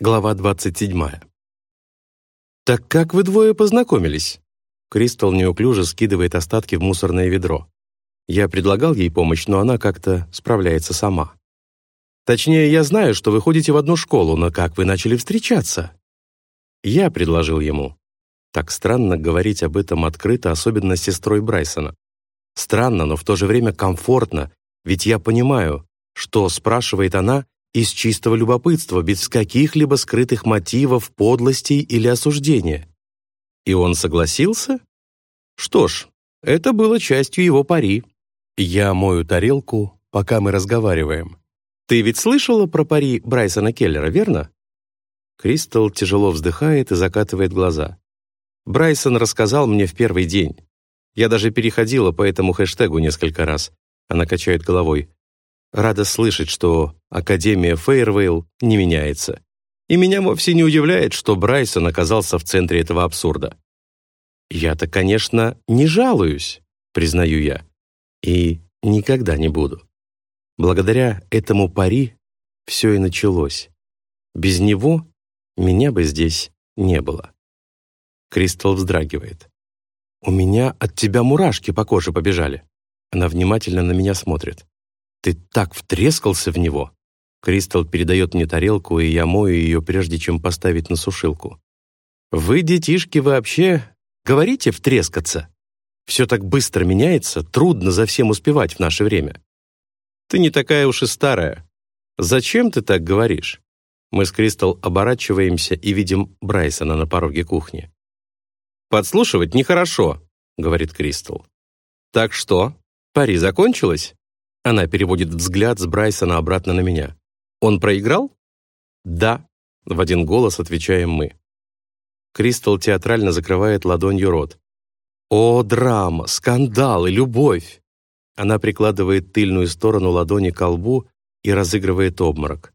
Глава 27. «Так как вы двое познакомились?» Кристал неуклюже скидывает остатки в мусорное ведро. Я предлагал ей помощь, но она как-то справляется сама. Точнее, я знаю, что вы ходите в одну школу, но как вы начали встречаться? Я предложил ему. Так странно говорить об этом открыто, особенно с сестрой Брайсона. Странно, но в то же время комфортно, ведь я понимаю, что спрашивает она, из чистого любопытства, без каких-либо скрытых мотивов, подлостей или осуждения. И он согласился? Что ж, это было частью его пари. Я мою тарелку, пока мы разговариваем. Ты ведь слышала про пари Брайсона Келлера, верно? Кристал тяжело вздыхает и закатывает глаза. Брайсон рассказал мне в первый день. Я даже переходила по этому хэштегу несколько раз. Она качает головой. Рада слышать, что Академия Фейервейл не меняется. И меня вовсе не удивляет, что Брайсон оказался в центре этого абсурда. Я-то, конечно, не жалуюсь, признаю я. И никогда не буду. Благодаря этому пари все и началось. Без него меня бы здесь не было. Кристал вздрагивает. «У меня от тебя мурашки по коже побежали». Она внимательно на меня смотрит. Ты так втрескался в него!» Кристал передает мне тарелку, и я мою ее, прежде чем поставить на сушилку. «Вы, детишки, вообще говорите втрескаться? Все так быстро меняется, трудно за всем успевать в наше время. Ты не такая уж и старая. Зачем ты так говоришь?» Мы с Кристал оборачиваемся и видим Брайсона на пороге кухни. «Подслушивать нехорошо», — говорит Кристал. «Так что, пари закончилось?» Она переводит взгляд с Брайсона обратно на меня. «Он проиграл?» «Да», — в один голос отвечаем мы. Кристал театрально закрывает ладонью рот. «О, драма, скандал и любовь!» Она прикладывает тыльную сторону ладони к лбу и разыгрывает обморок.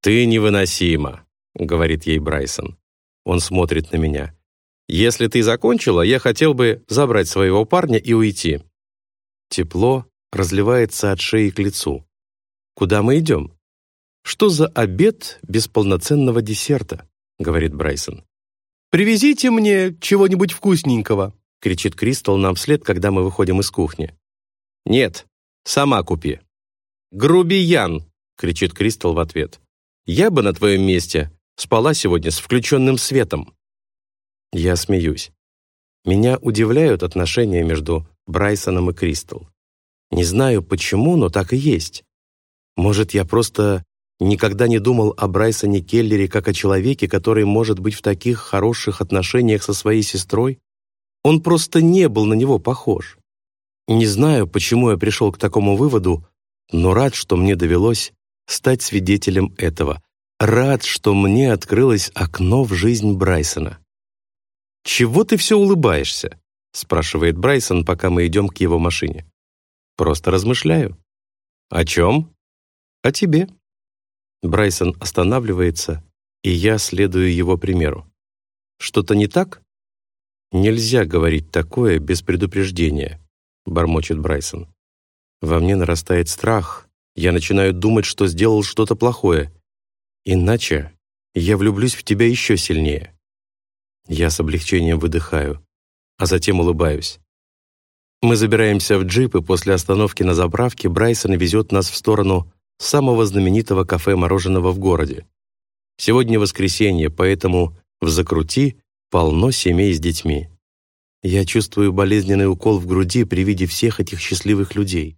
«Ты невыносима», — говорит ей Брайсон. Он смотрит на меня. «Если ты закончила, я хотел бы забрать своего парня и уйти». Тепло, разливается от шеи к лицу. «Куда мы идем?» «Что за обед без полноценного десерта?» — говорит Брайсон. «Привезите мне чего-нибудь вкусненького!» — кричит Кристал нам вслед, когда мы выходим из кухни. «Нет, сама купи». «Грубиян!» — кричит Кристал в ответ. «Я бы на твоем месте спала сегодня с включенным светом». Я смеюсь. Меня удивляют отношения между Брайсоном и Кристал. Не знаю почему, но так и есть. Может, я просто никогда не думал о Брайсоне Келлере как о человеке, который может быть в таких хороших отношениях со своей сестрой? Он просто не был на него похож. Не знаю, почему я пришел к такому выводу, но рад, что мне довелось стать свидетелем этого. Рад, что мне открылось окно в жизнь Брайсона. «Чего ты все улыбаешься?» спрашивает Брайсон, пока мы идем к его машине. Просто размышляю. О чем? О тебе. Брайсон останавливается, и я следую его примеру. Что-то не так? Нельзя говорить такое без предупреждения, бормочет Брайсон. Во мне нарастает страх. Я начинаю думать, что сделал что-то плохое. Иначе я влюблюсь в тебя еще сильнее. Я с облегчением выдыхаю, а затем улыбаюсь. Мы забираемся в джип, и после остановки на заправке Брайсон везет нас в сторону самого знаменитого кафе-мороженого в городе. Сегодня воскресенье, поэтому в «Закрути» полно семей с детьми. Я чувствую болезненный укол в груди при виде всех этих счастливых людей.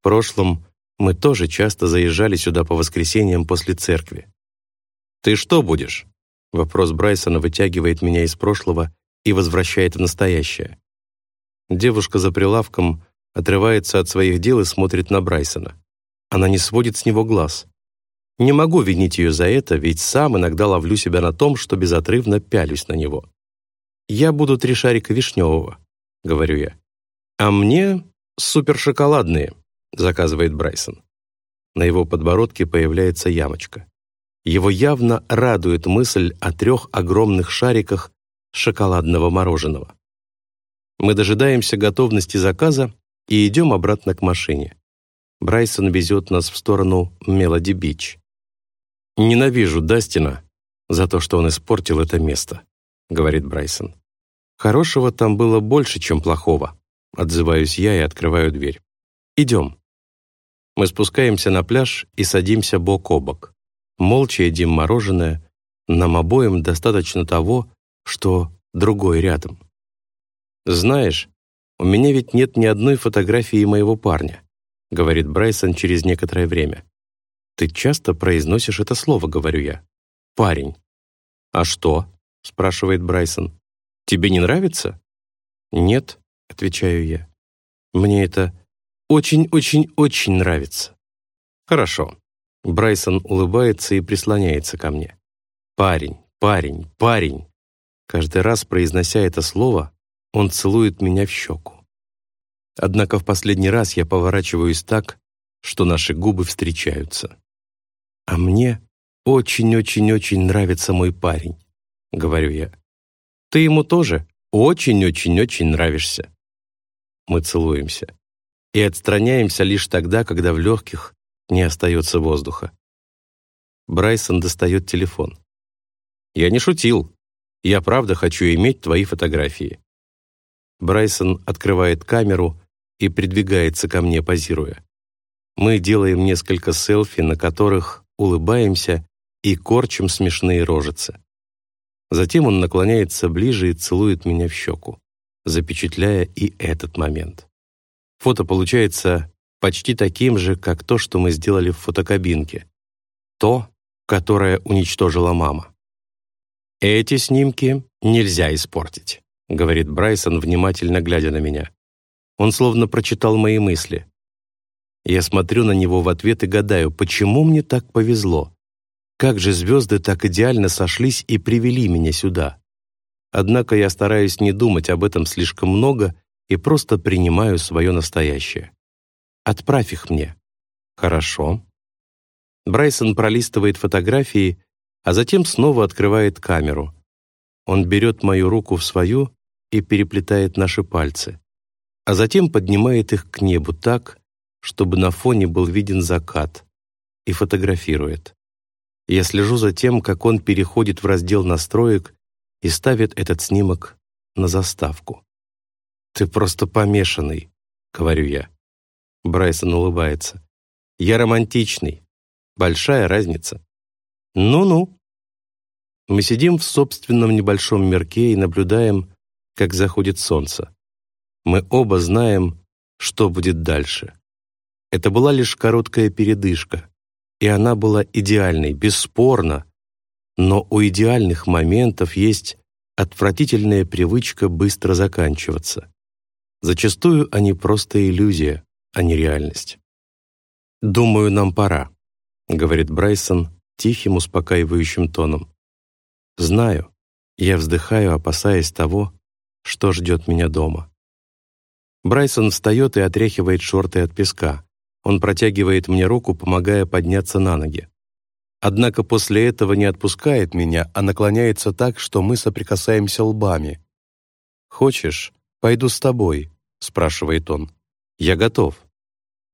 В прошлом мы тоже часто заезжали сюда по воскресеньям после церкви. «Ты что будешь?» Вопрос Брайсона вытягивает меня из прошлого и возвращает в настоящее. Девушка за прилавком отрывается от своих дел и смотрит на Брайсона. Она не сводит с него глаз. Не могу винить ее за это, ведь сам иногда ловлю себя на том, что безотрывно пялюсь на него. «Я буду три шарика вишневого», — говорю я. «А мне супершоколадные», — заказывает Брайсон. На его подбородке появляется ямочка. Его явно радует мысль о трех огромных шариках шоколадного мороженого. Мы дожидаемся готовности заказа и идем обратно к машине. Брайсон везет нас в сторону Мелоди-Бич. «Ненавижу Дастина за то, что он испортил это место», — говорит Брайсон. «Хорошего там было больше, чем плохого», — отзываюсь я и открываю дверь. «Идем». Мы спускаемся на пляж и садимся бок о бок. Молча едим мороженое. Нам обоим достаточно того, что другой рядом. «Знаешь, у меня ведь нет ни одной фотографии моего парня», говорит Брайсон через некоторое время. «Ты часто произносишь это слово», — говорю я. «Парень». «А что?» — спрашивает Брайсон. «Тебе не нравится?» «Нет», — отвечаю я. «Мне это очень-очень-очень нравится». «Хорошо». Брайсон улыбается и прислоняется ко мне. «Парень, парень, парень». Каждый раз, произнося это слово, он целует меня в щеку. Однако в последний раз я поворачиваюсь так, что наши губы встречаются. «А мне очень-очень-очень нравится мой парень», — говорю я. «Ты ему тоже очень-очень-очень нравишься». Мы целуемся и отстраняемся лишь тогда, когда в легких не остается воздуха. Брайсон достает телефон. «Я не шутил. Я правда хочу иметь твои фотографии». Брайсон открывает камеру и придвигается ко мне, позируя. Мы делаем несколько селфи, на которых улыбаемся и корчим смешные рожицы. Затем он наклоняется ближе и целует меня в щеку, запечатляя и этот момент. Фото получается почти таким же, как то, что мы сделали в фотокабинке. То, которое уничтожила мама. «Эти снимки нельзя испортить», — говорит Брайсон, внимательно глядя на меня. Он словно прочитал мои мысли. Я смотрю на него в ответ и гадаю, почему мне так повезло? Как же звезды так идеально сошлись и привели меня сюда? Однако я стараюсь не думать об этом слишком много и просто принимаю свое настоящее. Отправь их мне. Хорошо. Брайсон пролистывает фотографии, а затем снова открывает камеру. Он берет мою руку в свою и переплетает наши пальцы, а затем поднимает их к небу так, чтобы на фоне был виден закат, и фотографирует. Я слежу за тем, как он переходит в раздел настроек и ставит этот снимок на заставку. «Ты просто помешанный», — говорю я. Брайсон улыбается. «Я романтичный. Большая разница». «Ну-ну». Мы сидим в собственном небольшом мирке и наблюдаем, как заходит солнце. Мы оба знаем, что будет дальше. Это была лишь короткая передышка, и она была идеальной, бесспорно. Но у идеальных моментов есть отвратительная привычка быстро заканчиваться. Зачастую они просто иллюзия, а не реальность. «Думаю, нам пора», — говорит Брайсон тихим, успокаивающим тоном. «Знаю, я вздыхаю, опасаясь того, что ждет меня дома». Брайсон встает и отряхивает шорты от песка. Он протягивает мне руку, помогая подняться на ноги. Однако после этого не отпускает меня, а наклоняется так, что мы соприкасаемся лбами. «Хочешь, пойду с тобой?» — спрашивает он. «Я готов».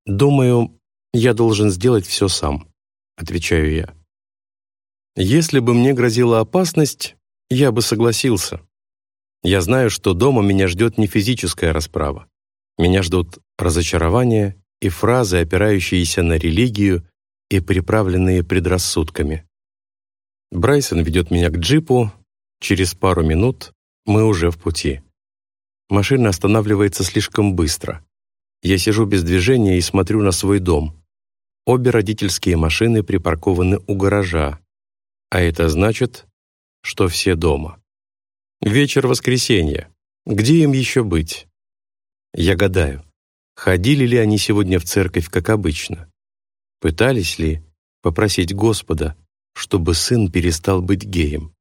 «Думаю, я должен сделать все сам», — отвечаю я. Если бы мне грозила опасность, я бы согласился. Я знаю, что дома меня ждет не физическая расправа. Меня ждут разочарования и фразы, опирающиеся на религию и приправленные предрассудками. Брайсон ведет меня к джипу. Через пару минут мы уже в пути. Машина останавливается слишком быстро. Я сижу без движения и смотрю на свой дом. Обе родительские машины припаркованы у гаража, а это значит, что все дома. Вечер воскресенья. Где им еще быть? Я гадаю, ходили ли они сегодня в церковь, как обычно? Пытались ли попросить Господа, чтобы сын перестал быть геем?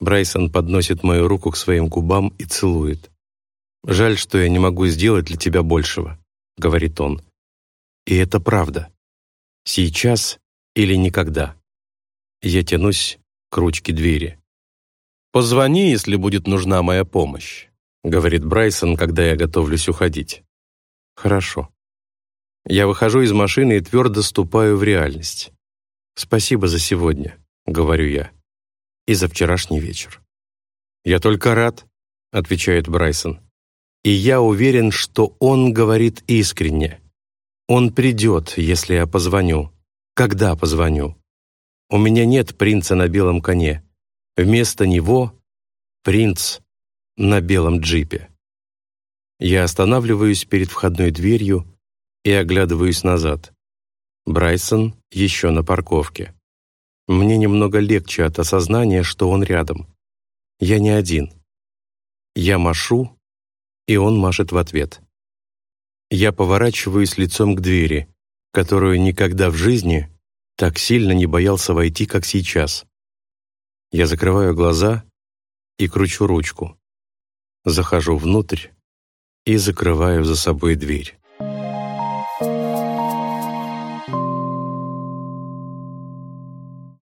Брайсон подносит мою руку к своим губам и целует. «Жаль, что я не могу сделать для тебя большего», — говорит он. И это правда. Сейчас или никогда. Я тянусь к ручке двери. «Позвони, если будет нужна моя помощь». — говорит Брайсон, когда я готовлюсь уходить. «Хорошо». Я выхожу из машины и твердо ступаю в реальность. «Спасибо за сегодня», — говорю я, — «и за вчерашний вечер». «Я только рад», — отвечает Брайсон. «И я уверен, что он говорит искренне. Он придет, если я позвоню. Когда позвоню. У меня нет принца на белом коне. Вместо него принц на белом джипе». Я останавливаюсь перед входной дверью и оглядываюсь назад. Брайсон еще на парковке. Мне немного легче от осознания, что он рядом. Я не один. Я машу, и он машет в ответ. Я поворачиваюсь лицом к двери, которую никогда в жизни так сильно не боялся войти, как сейчас. Я закрываю глаза и кручу ручку. Захожу внутрь и закрываю за собой дверь.